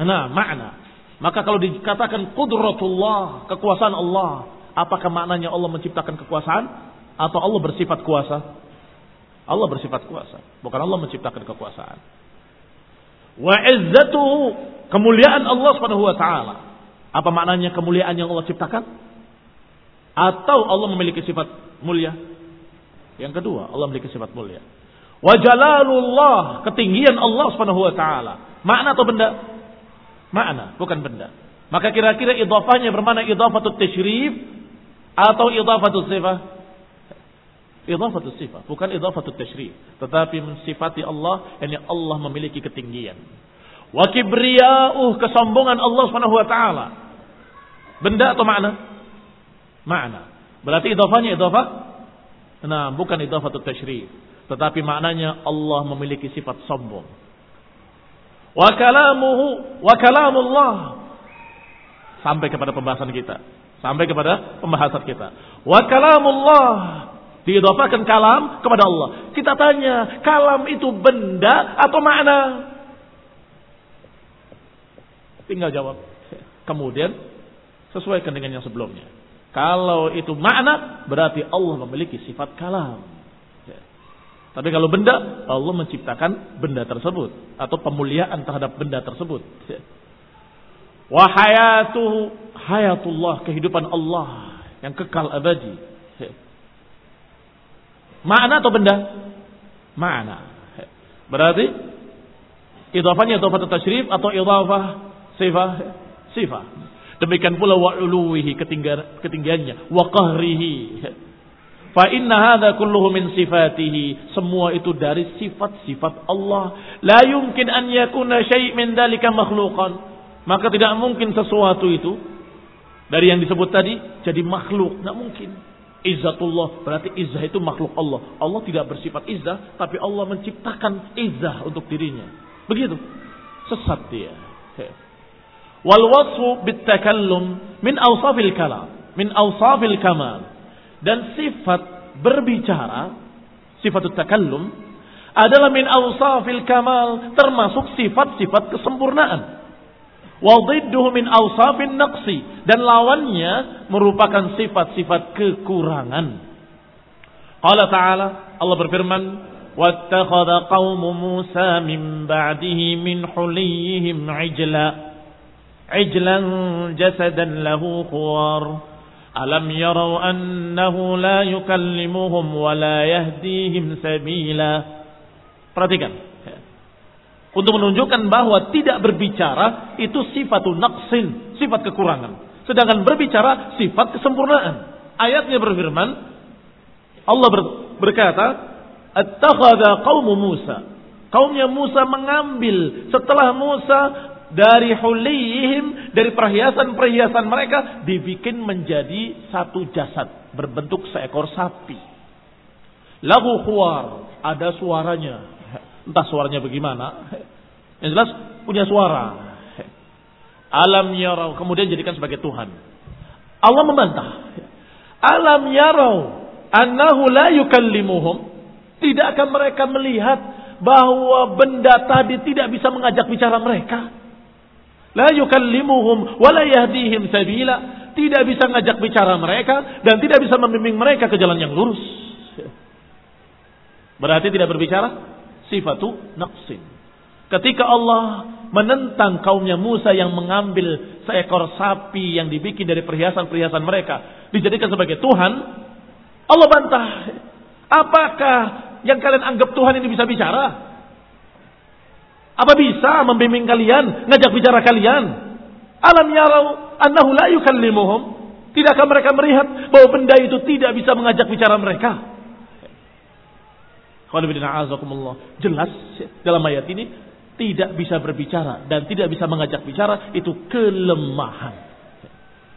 Nah, makna. Maka kalau dikatakan kudratullah, kekuasaan Allah, apakah maknanya Allah menciptakan kekuasaan atau Allah bersifat kuasa? Allah bersifat kuasa, bukan Allah menciptakan kekuasaan. Wa izzatuhu, kemuliaan Allah Subhanahu wa taala. Apa maknanya kemuliaan yang Allah ciptakan? Atau Allah memiliki sifat mulia? Yang kedua, Allah memiliki sifat mulia. Wa jalalullah, ketinggian Allah Subhanahu wa taala. Makna atau benda? Makna, bukan benda. Maka kira-kira idhafahnya bermana idhafatut tasyrif atau idhafatut sifah? Idhafatut sifah, bukan idhafatut tasyrif. Tetapi mensifati Allah, ini Allah memiliki ketinggian. Wa kibriya'uh, kesombongan Allah subhanahu wa ta'ala. Benda atau makna? Makna. Berarti idhafahnya idhafah? Nah, bukan idhafatut tasyrif. Tetapi maknanya Allah memiliki sifat sombong. Wa kalamuhu wa kalamullah. Sampai kepada pembahasan kita. Sampai kepada pembahasan kita. Wa kalamullah. Diidhafakan kalam kepada Allah. Kita tanya, kalam itu benda atau makna? Tinggal jawab. Kemudian sesuaikan dengan yang sebelumnya. Kalau itu makna, berarti Allah memiliki sifat kalam. Tapi kalau benda, Allah menciptakan benda tersebut atau pemuliaan terhadap benda tersebut. Wa hayatuhu hayatullah, kehidupan Allah yang kekal abadi. Makna atau benda? Makna. Berarti idhafahnya idhafah tasyrif atau idhafah sifah sifah. Demikian pula wa uluwihi ketinggiannya, wa qahrihi Fa inna hadza kulluhu min sifatihi. Semua itu dari sifat-sifat Allah. La yumkin an yakuna syai' min dalika makhluqan. Maka tidak mungkin sesuatu itu dari yang disebut tadi jadi makhluk, tidak mungkin. Izzatullah berarti izzah itu makhluk Allah. Allah tidak bersifat izzah, tapi Allah menciptakan izzah untuk dirinya. Begitu. Sesat dia. Wal wasfu bit takallum min awsafil kalam, min awsafil kamal dan sifat berbicara, sifat takallum adalah min awsafil kamal, termasuk sifat-sifat kesempurnaan. Wadidduhu min awsafin naqsi dan lawannya merupakan sifat-sifat kekurangan. Allah Ta'ala Allah berfirman, "Wattakhadha qaumu Musa min ba'dihi min huliyihim 'ijla 'ijlan jasadan lahu khuwar." Alam yarau annahu la yukallimuhum wa la yahdihim sabila. Perhatikan. Untuk menunjukkan bahwa tidak berbicara itu sifatun naqsin, sifat kekurangan. Sedangkan berbicara sifat kesempurnaan. Ayatnya berfirman, Allah berkata, Attakhadha qawmu Musa. Kaumnya Musa mengambil setelah Musa dari hulihim, dari perhiasan-perhiasan mereka dibikin menjadi satu jasad berbentuk seekor sapi. Lahu khuar, ada suaranya. Entah suaranya bagaimana. Yang jelas punya suara. Alam yarau, kemudian jadikan sebagai Tuhan. Allah membantah. Alam yarau annahu la yukallimuhum. Tidak akan mereka melihat bahwa benda tadi tidak bisa mengajak bicara mereka. La yukallimuhum wa la yahdihim sabila. Tidak bisa ngajak bicara mereka dan tidak bisa membimbing mereka ke jalan yang lurus. Berarti tidak berbicara sifatu naqsin. Ketika Allah menentang kaumnya Musa yang mengambil seekor sapi yang dibikin dari perhiasan-perhiasan mereka dijadikan sebagai Tuhan, Allah bantah. Apakah yang kalian anggap Tuhan ini bisa bicara? Apa bisa membimbing kalian, ngajak bicara kalian? Alam yarau annahu la yukallimuhum. Tidakkah mereka melihat bahwa benda itu tidak bisa mengajak bicara mereka? Jelas dalam ayat ini tidak bisa berbicara dan tidak bisa mengajak bicara itu kelemahan.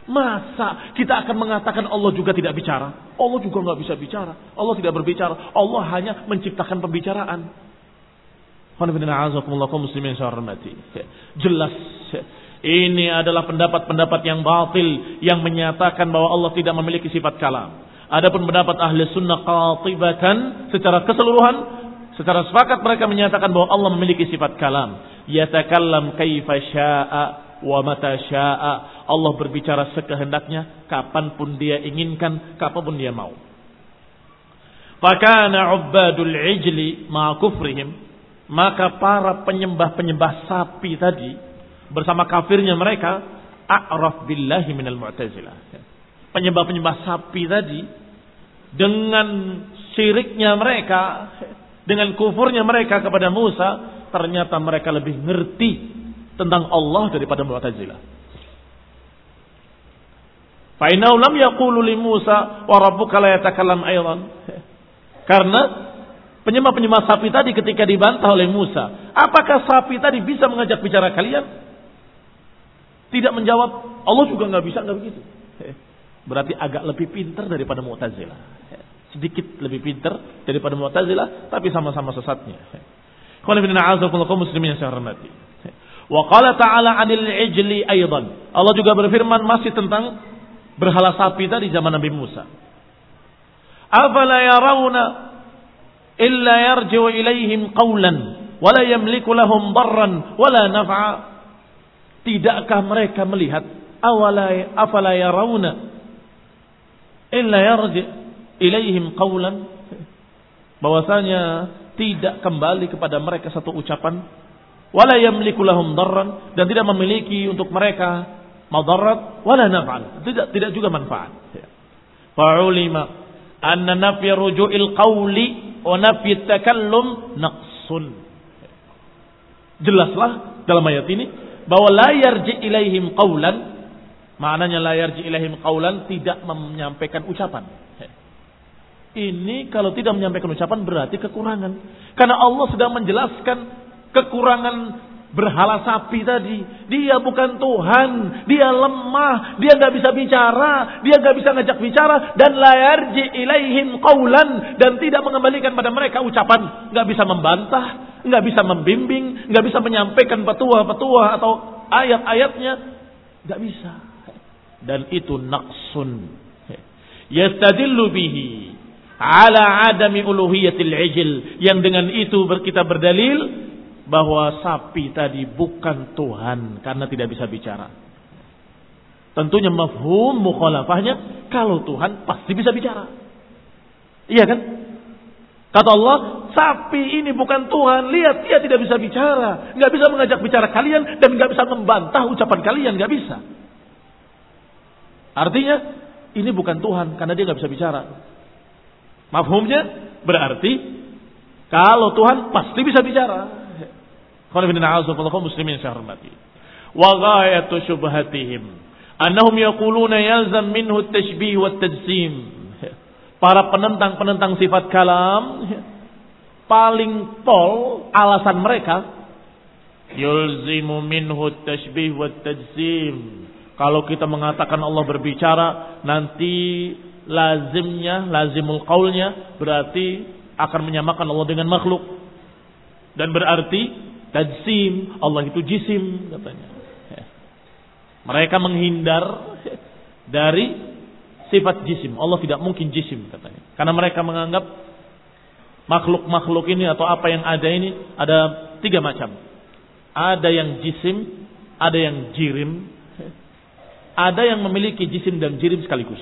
Masa kita akan mengatakan Allah juga tidak bicara? Allah juga nggak bisa bicara. Allah tidak berbicara. Allah hanya menciptakan pembicaraan. Muslimin Jelas. Ini adalah pendapat-pendapat yang batil yang menyatakan bahwa Allah tidak memiliki sifat kalam. Adapun pendapat ahli sunnah qatibatan secara keseluruhan secara sepakat mereka menyatakan bahwa Allah memiliki sifat kalam. Yatakallam kaifa sya'a wa mata sya'a. Allah berbicara sekehendaknya, kapan pun dia inginkan, kapan pun dia mau. Fakana ubbadul ijli ma kufrihim. Maka para penyembah-penyembah sapi tadi, bersama kafirnya mereka, a'raf billahi minal mu'tazilah. Penyembah-penyembah sapi tadi, dengan syiriknya mereka, dengan kufurnya mereka kepada Musa, ternyata mereka lebih ngerti tentang Allah daripada Mu'tazilah. Fa'inau lam yaqulu li Musa wa rabbuka la yatakallam. Karena penyembah-penyembah sapi tadi ketika dibantah oleh Musa, apakah sapi tadi bisa mengajak bicara kalian? Tidak menjawab, Allah juga nggak bisa nggak begitu. Berarti agak lebih pintar daripada Mu'tazilah. Sedikit lebih pintar daripada Mu'tazilah, tapi sama-sama sesatnya. Muslimin yang. Wa qala ta'ala 'anil ijli. Allah juga berfirman masih tentang berhala sapi tadi zaman Nabi Musa. Afala yarawna illa yarji'u ilaihim qawlan wa la yamliku lahum darran wa la naf'a. Tidakkah mereka melihat awala afala yarawna illa yarji' ilaihim qawlan bahwasanya tidak kembali kepada mereka satu ucapan wala yamliku lahum darran dan tidak memiliki untuk mereka madarat wala naf'an tidak tidak juga manfaat. Fa'ulima anna nafya ruju'il qawli wa naqsun jelaslah dalam ayat ini bahwa la yarji ilaihim qawlan maknanya la yarji ilaihim qawlan tidak menyampaikan ucapan ini kalau tidak menyampaikan ucapan berarti kekurangan. Karena Allah sedang menjelaskan kekurangan berhala sapi tadi. Dia bukan Tuhan, dia lemah, dia nggak bisa bicara, dia nggak bisa ngajak bicara. Dan layarji ilaihim qaulan dan tidak mengembalikan pada mereka ucapan, nggak bisa membantah, nggak bisa membimbing, nggak bisa menyampaikan petua-petua atau ayat-ayatnya, nggak bisa. Dan itu naqsun. Yastadillu bihi ala adami uluhiyatil ijil. Yang dengan itu kita berdalil bahwa sapi tadi bukan Tuhan karena tidak bisa bicara. Tentunya mafhum mukhalafahnya kalau Tuhan pasti bisa bicara. Iya kan? Kata Allah, sapi ini bukan Tuhan. Lihat, dia tidak bisa bicara. Nggak bisa mengajak bicara kalian dan nggak bisa membantah ucapan kalian. Nggak bisa. Artinya, ini bukan Tuhan karena dia nggak bisa bicara. Mafhumnya berarti kalau Tuhan pasti bisa bicara. Muslimin saya hormati. Wa ghayatu syubhatihim annahum yaquluna yalzam minhu at-tashbih wa tajsim Para penentang-penentang sifat kalam paling tol alasan mereka yulzimu minhu at-tashbih wa tajsim Kalau kita mengatakan Allah berbicara, nanti lazimnya, lazimul qaulnya berarti akan menyamakan Allah dengan makhluk. Dan berarti tajsim, Allah itu jisim katanya. Mereka menghindar dari sifat jisim. Allah tidak mungkin jisim katanya. Karena mereka menganggap Makhluk-makhluk ini atau apa yang ada ini ada tiga macam. Ada yang jisim, ada yang jirim, ada yang memiliki jisim dan jirim sekaligus.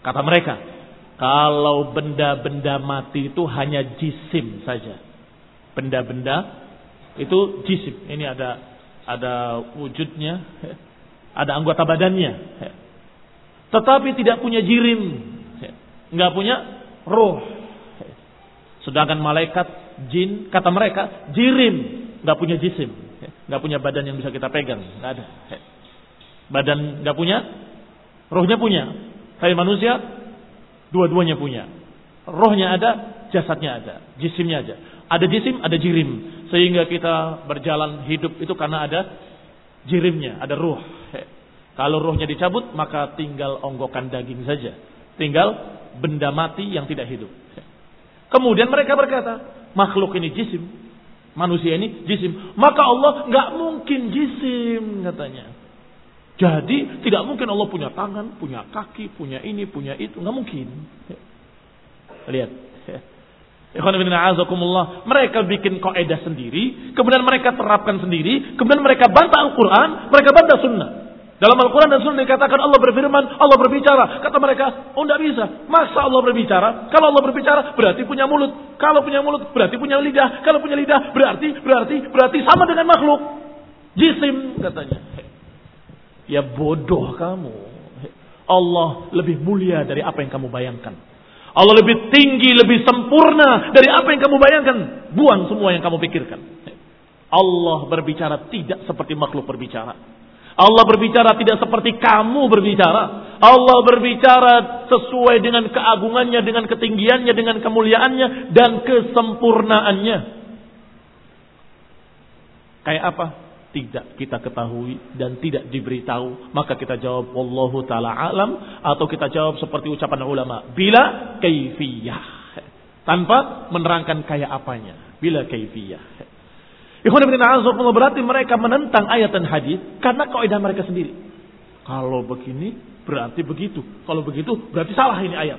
Kata mereka, kalau benda-benda mati itu hanya jisim saja. Benda-benda itu jisim. Ini ada ada wujudnya, ada anggota badannya. Tetapi tidak punya jirim, nggak punya roh. Sedangkan malaikat, jin, kata mereka, jirim, nggak punya jisim, nggak punya badan yang bisa kita pegang, nggak ada. Badan nggak punya, rohnya punya. Saya manusia, dua-duanya punya. Rohnya ada, jasadnya ada, jisimnya ada. Ada jisim, ada jirim. Sehingga kita berjalan hidup itu karena ada jirimnya, ada ruh. Kalau rohnya dicabut, maka tinggal onggokan daging saja. Tinggal benda mati yang tidak hidup. Kemudian mereka berkata, makhluk ini jisim. Manusia ini jisim. Maka Allah nggak mungkin jisim katanya. Jadi tidak mungkin Allah punya tangan, punya kaki, punya ini, punya itu. Nggak mungkin. Lihat. Mereka bikin kaidah sendiri, kemudian mereka terapkan sendiri, kemudian mereka bantah Al-Quran, mereka bantah Sunnah. Dalam Al-Quran dan Sunnah dikatakan Allah berfirman, Allah berbicara. Kata mereka, oh tidak bisa. Masa Allah berbicara? Kalau Allah berbicara berarti punya mulut. Kalau punya mulut berarti punya lidah. Kalau punya lidah berarti, berarti, berarti sama dengan makhluk. Jisim katanya. Ya bodoh kamu. Allah lebih mulia dari apa yang kamu bayangkan. Allah lebih tinggi, lebih sempurna dari apa yang kamu bayangkan. Buang semua yang kamu pikirkan. Allah berbicara tidak seperti makhluk berbicara. Allah berbicara tidak seperti kamu berbicara. Allah berbicara sesuai dengan keagungannya, dengan ketinggiannya, dengan kemuliaannya, dan kesempurnaannya. Kayak apa? Tidak kita ketahui dan tidak diberitahu, maka kita jawab wallahu taala alam atau kita jawab seperti ucapan ulama, bila kaifiyah. Tanpa menerangkan kayak apanya, bila kaifiyah. Ikhwan bin berarti mereka menentang ayat dan hadis karena kaidah mereka sendiri. Kalau begini berarti begitu. Kalau begitu berarti salah ini ayat.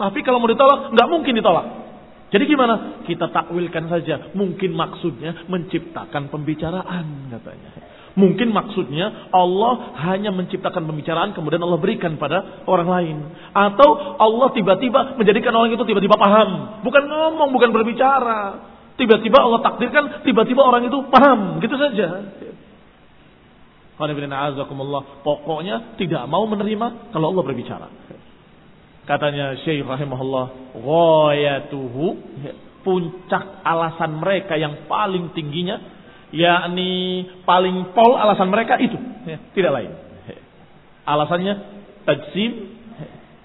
Tapi kalau mau ditolak nggak mungkin ditolak. Jadi gimana? Kita takwilkan saja. Mungkin maksudnya menciptakan pembicaraan katanya. Mungkin maksudnya Allah hanya menciptakan pembicaraan kemudian Allah berikan pada orang lain. Atau Allah tiba-tiba menjadikan orang itu tiba-tiba paham. Bukan ngomong, bukan berbicara. Tiba-tiba Allah takdirkan, tiba-tiba orang itu paham. Gitu saja. Pokoknya tidak mau menerima kalau Allah berbicara. Katanya Syekh rahimahullah, ghayatuhu puncak alasan mereka yang paling tingginya yakni paling pol alasan mereka itu, ya, tidak lain. Alasannya tajsim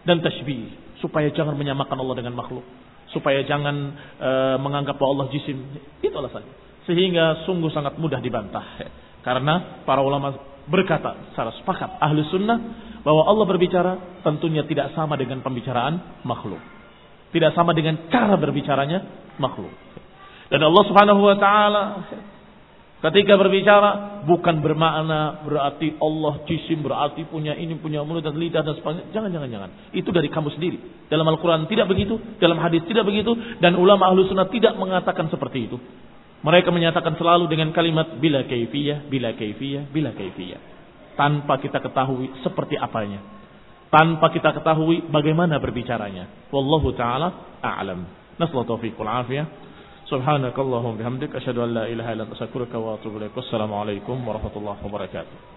dan tashbih supaya jangan menyamakan Allah dengan makhluk, supaya jangan e, menganggap bahwa Allah jisim. Itu alasannya. Sehingga sungguh sangat mudah dibantah. Karena para ulama berkata secara sepakat ahli sunnah bahwa Allah berbicara tentunya tidak sama dengan pembicaraan makhluk. Tidak sama dengan cara berbicaranya makhluk. Dan Allah Subhanahu wa taala ketika berbicara bukan bermakna berarti Allah jisim berarti punya ini punya mulut dan lidah dan sebagainya. Jangan jangan jangan. Itu dari kamu sendiri. Dalam Al-Qur'an tidak begitu, dalam hadis tidak begitu dan ulama ahlu sunnah tidak mengatakan seperti itu. Mereka menyatakan selalu dengan kalimat bila kaifiyah, bila kaifiyah, bila kaifiyah tanpa kita ketahui seperti apanya. Tanpa kita ketahui bagaimana berbicaranya. Wallahu taala a'lam. Nasallahu taufiq wal afiyah. Subhanakallahumma bihamdik asyhadu an la ilaha illa anta astaghfiruka wa atubu ilaik. Wassalamu alaikum warahmatullahi wabarakatuh.